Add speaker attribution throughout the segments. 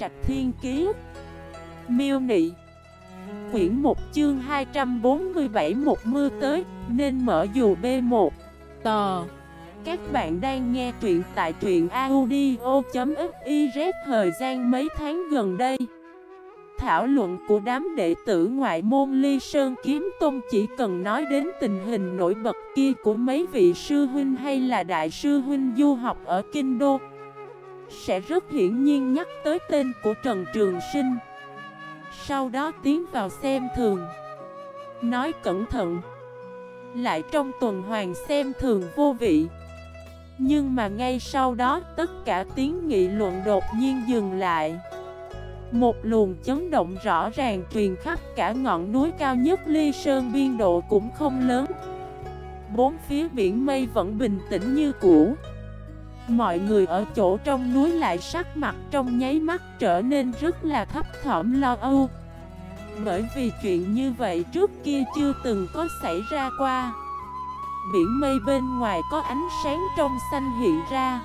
Speaker 1: Trạch Thiên Kiế Miêu Nị. Quyển 1 chương 247 một mưa tới, Nên mở dù B1 Tò. Các bạn đang nghe truyện tại truyện audio.xyz Thời gian mấy tháng gần đây. Thảo luận của đám đệ tử ngoại môn Ly Sơn Kiếm Tôn chỉ cần nói đến tình hình nổi bật kia của mấy vị sư huynh hay là đại sư huynh du học ở Kinh Đô sẽ rất hiển nhiên nhắc tới tên của Trần Trường Sinh. Sau đó tiến vào xem thường. Nói cẩn thận. Lại trong tuần hoàn xem thường vô vị. Nhưng mà ngay sau đó tất cả tiếng nghị luận đột nhiên dừng lại. Một luồng chấn động rõ ràng truyền khắp cả ngọn núi cao nhất Ly Sơn biên độ cũng không lớn. Bốn phía biển mây vẫn bình tĩnh như cũ. Mọi người ở chỗ trong núi lại sắc mặt trong nháy mắt trở nên rất là thấp thỏm lo âu. Bởi vì chuyện như vậy trước kia chưa từng có xảy ra qua. Biển mây bên ngoài có ánh sáng trong xanh hiện ra.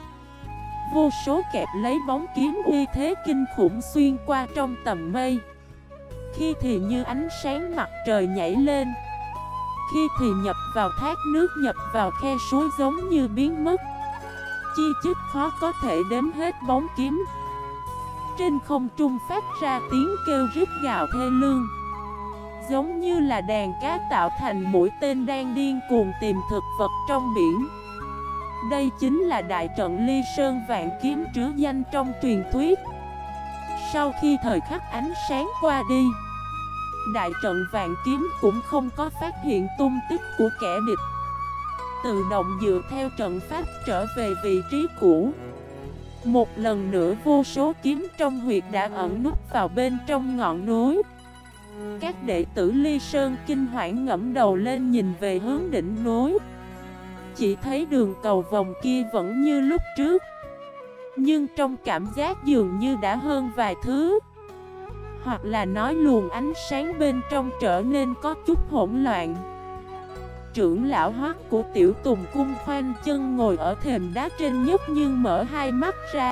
Speaker 1: Vô số kẹp lấy bóng kiếm uy thế kinh khủng xuyên qua trong tầm mây. Khi thì như ánh sáng mặt trời nhảy lên. Khi thì nhập vào thác nước nhập vào khe suối giống như biến mất. Chi chít khó có thể đếm hết bóng kiếm. Trên không trung phát ra tiếng kêu rít gào thê lương. Giống như là đàn cá tạo thành mũi tên đang điên cuồng tìm thực vật trong biển. Đây chính là đại trận ly sơn vạn kiếm trứ danh trong truyền thuyết. Sau khi thời khắc ánh sáng qua đi, Đại trận vạn kiếm cũng không có phát hiện tung tích của kẻ địch. Tự động dựa theo trận pháp trở về vị trí cũ. Một lần nữa vô số kiếm trong huyệt đã ẩn nút vào bên trong ngọn núi. Các đệ tử Ly Sơn kinh hoảng ngẫm đầu lên nhìn về hướng đỉnh núi. Chỉ thấy đường cầu vòng kia vẫn như lúc trước, Nhưng trong cảm giác dường như đã hơn vài thứ. Hoặc là nói luồng ánh sáng bên trong trở nên có chút hỗn loạn. Trưởng lão hoác của tiểu tùng cung khoanh chân ngồi ở thềm đá trên nhất nhưng mở hai mắt ra.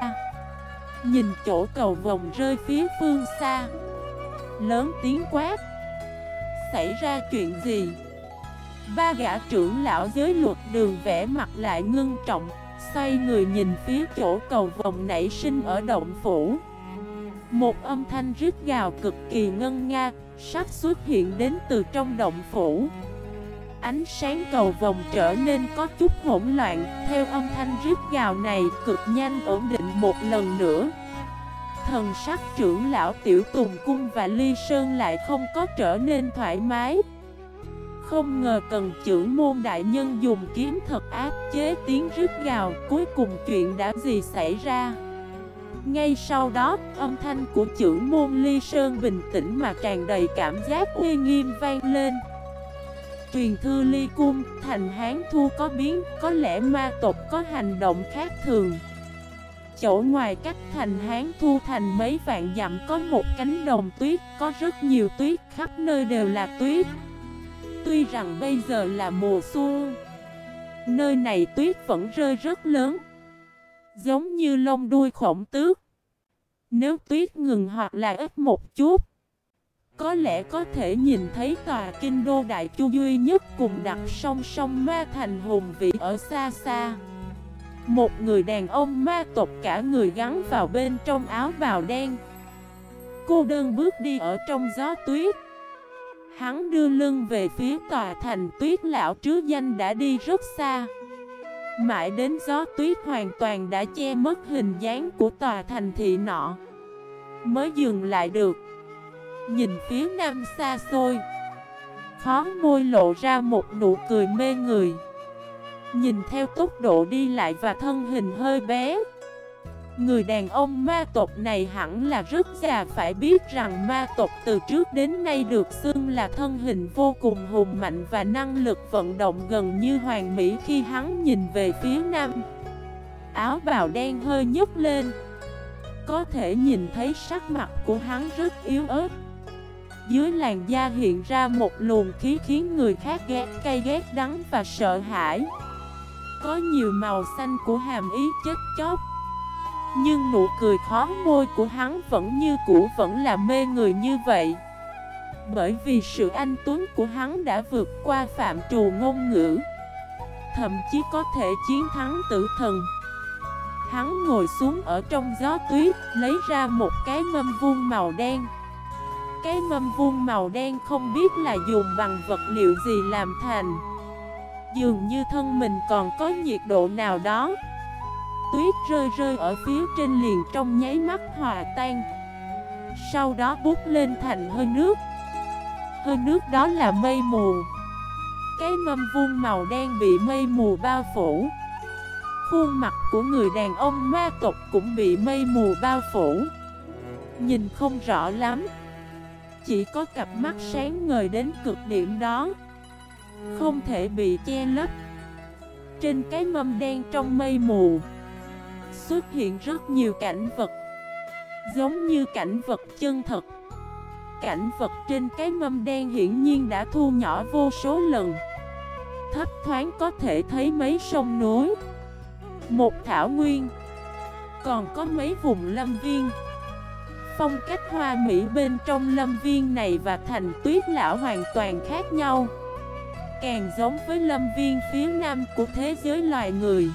Speaker 1: Nhìn chỗ cầu vòng rơi phía phương xa. Lớn tiếng quát. Xảy ra chuyện gì? Ba gã trưởng lão giới luật đường vẽ mặt lại ngưng trọng, Xoay người nhìn phía chỗ cầu vòng nảy sinh ở động phủ. Một âm thanh rít gào cực kỳ ngân nga, Sắp xuất hiện đến từ trong động phủ. Ánh sáng cầu vòng trở nên có chút hỗn loạn. Theo âm thanh rít gào này, cực nhanh ổn định một lần nữa. Thần sắc trưởng lão Tiểu Tùng Cung và Ly Sơn lại không có trở nên thoải mái. Không ngờ cần trưởng môn đại nhân dùng kiếm thật áp chế tiếng rít gào, Cuối cùng chuyện đã gì xảy ra? Ngay sau đó, âm thanh của trưởng môn ly sơn bình tĩnh mà tràn đầy cảm giác uy nghiêm vang lên. Truyền thư ly cung, thành hán thu có biến, có lẽ ma tộc có hành động khác thường. Chỗ ngoài cách thành hán thu thành mấy vạn dặm có một cánh đồng tuyết, có rất nhiều tuyết, khắp nơi đều là tuyết. Tuy rằng bây giờ là mùa xuân Nơi này tuyết vẫn rơi rất lớn Giống như lông đuôi khổng tước. Nếu tuyết ngừng hoặc là ít một chút có lẽ có thể nhìn thấy tòa kinh đô đại chu duy nhất cùng đặt song song ma thành hùng vị ở xa xa. Một người đàn ông ma tộc cả người gắn vào bên trong áo bào đen. Cô đơn bước đi ở trong gió tuyết. Hắn đưa lưng về phía tòa thành tuyết lão trứ danh đã đi rất xa. Mãi đến gió tuyết hoàn toàn đã che mất hình dáng của tòa thành thị nọ. Mới dừng lại được. Nhìn phía nam xa xôi Khó môi lộ ra một nụ cười mê người Nhìn theo tốc độ đi lại và thân hình hơi bé Người đàn ông ma tộc này hẳn là rất già, phải biết rằng ma tộc từ trước đến nay được xưng là thân hình vô cùng hùng mạnh và năng lực vận động gần như hoàn mỹ khi hắn nhìn về phía nam. Áo bào đen hơi nhấc lên. Có thể nhìn thấy sắc mặt của hắn rất yếu ớt. Dưới làn da hiện ra một luồng khí khiến người khác ghét, cay ghét, đắng và sợ hãi. Có nhiều màu xanh của hàm ý chết chóc. Nhưng nụ cười khó môi của hắn vẫn như cũ, vẫn là mê người như vậy. Bởi vì sự anh tuấn của hắn đã vượt qua phạm trù ngôn ngữ, Thậm chí có thể chiến thắng tử thần. Hắn ngồi xuống ở trong gió tuyết, Lấy ra một cái mâm vuông màu đen. Cái mâm vuông màu đen không biết là dùng bằng vật liệu gì làm thành. Dường như thân mình còn có nhiệt độ nào đó. Tuyết rơi rơi ở phía trên liền trong nháy mắt hòa tan. Sau đó bút lên thành hơi nước. Hơi nước đó là mây mù. Cái mâm vuông màu đen bị mây mù bao phủ. Khuôn mặt của người đàn ông ma tộc cũng bị mây mù bao phủ. Nhìn không rõ lắm. Chỉ có cặp mắt sáng ngời đến cực điểm đó. Không thể bị che lấp. Trên cái mâm đen trong mây mù, Xuất hiện rất nhiều cảnh vật, Giống như cảnh vật chân thật. Cảnh vật trên cái mâm đen hiển nhiên đã thu nhỏ vô số lần. Thấp thoáng có thể thấy mấy sông núi, Một thảo nguyên, Còn có mấy vùng lâm viên. Phong cách hoa mỹ bên trong lâm viên này và thành tuyết lão hoàn toàn khác nhau. Càng giống với lâm viên phía nam của thế giới loài người.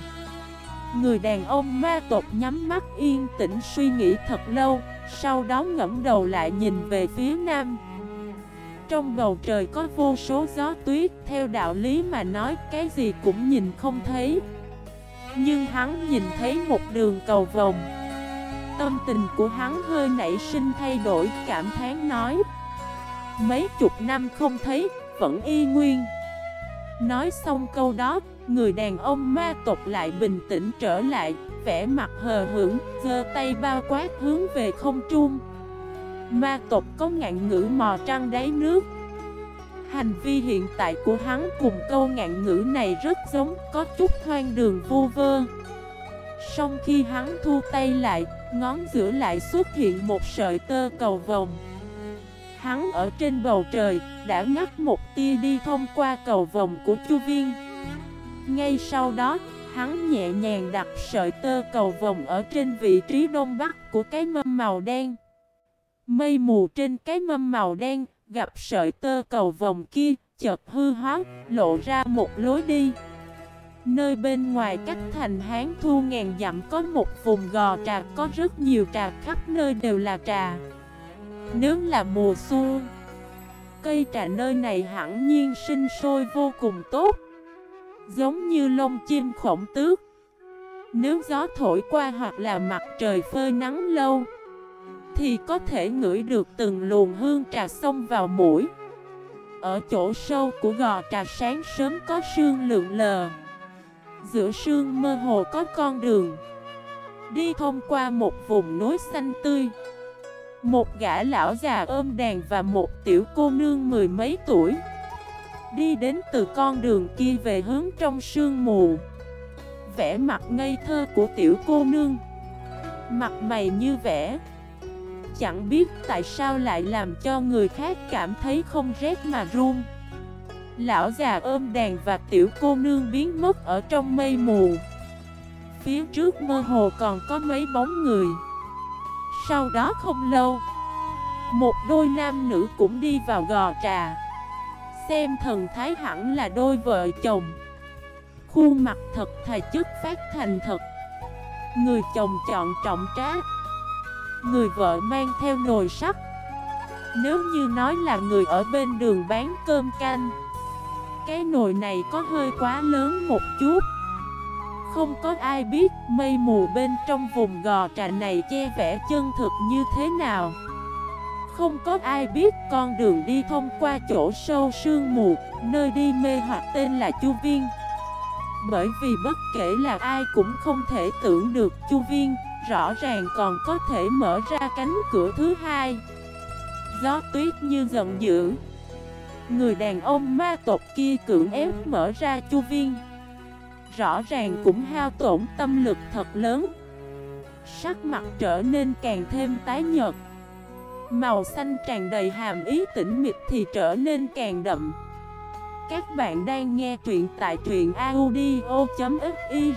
Speaker 1: Người đàn ông ma tộc nhắm mắt yên tĩnh suy nghĩ thật lâu, Sau đó ngẫm đầu lại nhìn về phía nam. Trong bầu trời có vô số gió tuyết, Theo đạo lý mà nói cái gì cũng nhìn không thấy. Nhưng hắn nhìn thấy một đường cầu vòng Tâm tình của hắn hơi nảy sinh thay đổi, Cảm thán nói. Mấy chục năm không thấy, Vẫn y nguyên. Nói xong câu đó, Người đàn ông ma tộc lại bình tĩnh trở lại, vẻ mặt hờ hững, giơ tay bao quát hướng về không trung. Ma tộc có ngạn ngữ mò trăng đáy nước. Hành vi hiện tại của hắn cùng câu ngạn ngữ này rất giống, Có chút hoang đường vô vơ. Xong khi hắn thu tay lại Ngón giữa lại xuất hiện một sợi tơ cầu vòng Hắn ở trên bầu trời Đã ngắt một tia đi thông qua cầu vòng của chu viên ngay sau đó, hắn nhẹ nhàng đặt sợi tơ cầu vòng ở trên vị trí đông bắc của cái mâm màu đen. Mây mù trên cái mâm màu đen, gặp sợi tơ cầu vòng kia, chợt hư hóa, lộ ra một lối đi. Nơi bên ngoài cách thành hán thu ngàn dặm có một vùng gò trà có rất nhiều trà khắp nơi đều là trà. Nếu là mùa xuân, cây trà nơi này hẳn nhiên sinh sôi vô cùng tốt. Giống như lông chim khổng tước Nếu gió thổi qua hoặc là mặt trời phơi nắng lâu Thì có thể ngửi được từng luồng hương trà xông vào mũi Ở chỗ sâu của gò trà sáng sớm có sương lượng lờ Giữa sương mơ hồ có con đường. Đi thông qua một vùng núi xanh tươi. Một gã lão già ôm đàn và một tiểu cô nương mười mấy tuổi. Đi đến từ con đường kia về hướng trong sương mù. Vẽ mặt ngây thơ của tiểu cô nương. Mặt mày như vẽ. Chẳng biết tại sao lại làm cho người khác cảm thấy không rét mà run. Lão già ôm đàn và tiểu cô nương biến mất ở trong mây mù. Phía trước mơ hồ còn có mấy bóng người. Sau đó không lâu, Một đôi nam nữ cũng đi vào gò trà. Xem thần thái hẳn là đôi vợ chồng. Khuôn mặt thật thà chất phát thành thật. Người chồng chọn trọng trá. Người vợ mang theo nồi sắt. Nếu như nói là người ở bên đường bán cơm canh cái nồi này có hơi quá lớn một chút Không có ai biết mây mù bên trong vùng gò trà này che vẻ chân thực như thế nào không có ai biết con đường đi thông qua chỗ sâu sương mù, nơi đi mê hoặc tên là Chu Viên. Bởi vì bất kể là ai cũng không thể tưởng được Chu Viên, rõ ràng còn có thể mở ra cánh cửa thứ hai. Gió tuyết như giận dữ. Người đàn ông ma tộc kia cưỡng ép mở ra Chu Viên. Rõ ràng cũng hao tổn tâm lực thật lớn. Sắc mặt trở nên càng thêm tái nhợt. Màu xanh tràn đầy hàm ý tĩnh mịch thì trở nên càng đậm Các bạn đang nghe truyện tại truyện audio.fif